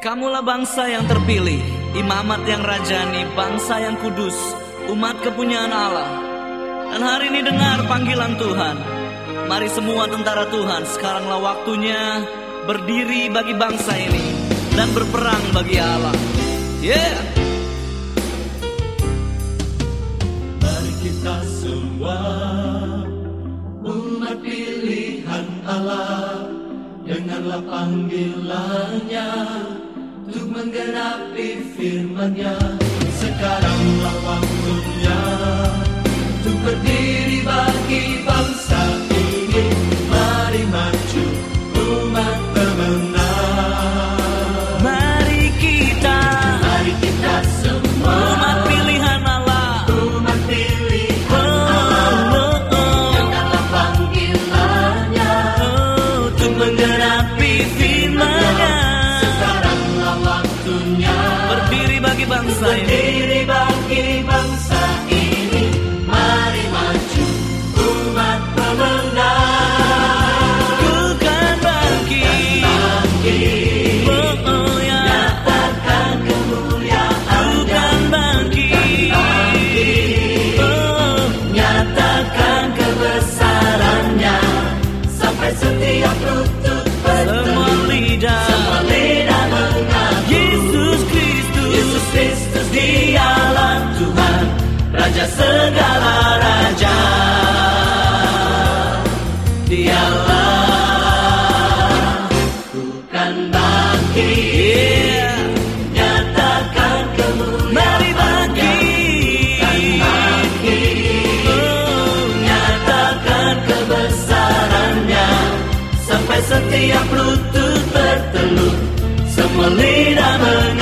Kamulah bangsa yang terpilih, imamat yang rajani, bangsa yang kudus, umat kepunyaan Allah. Dan hari ini dengar panggilan Tuhan. Mari semua tentara Tuhan, sekaranglah waktunya berdiri bagi bangsa ini dan berperang bagi Allah. Yeah. Mari kita semua umat pilihan Allah Dengarlah panggilannya untuk menggenapi firman-Nya. Sekaranglah waktunya bagi bangsa segala raja. Dialah. Bukan bangkit. Yeah. Nyatakan kemuliaan Mari bangkit. bangkit. Nyatakan kebesarannya. Sampai setiap lutut bertelut Semua lidah mengaku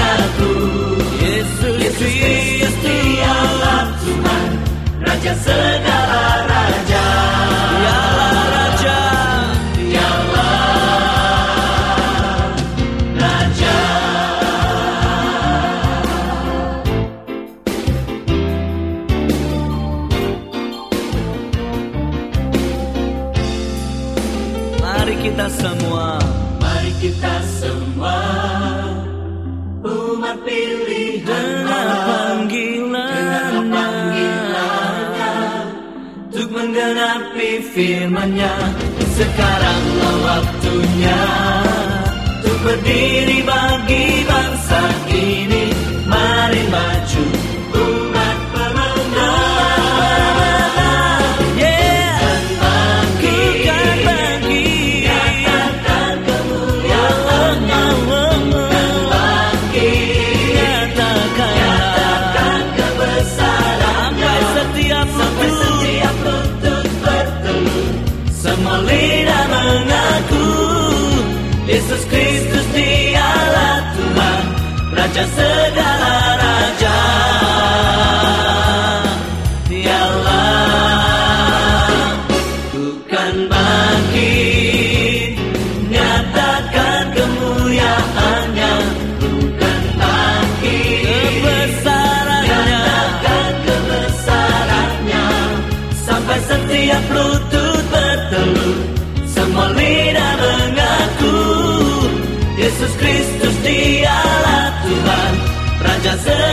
kita semua. Mari kita semua Umat pilihan Allah. panggilannya, Untuk menggenapi firmannya. Sekaranglah waktunya. Untuk berdiri bagi bangsa ini Mari maju. Setiap lutut bertelur Semua lidah mengaku. Yesus Kristus dialah Tuhan Raja segala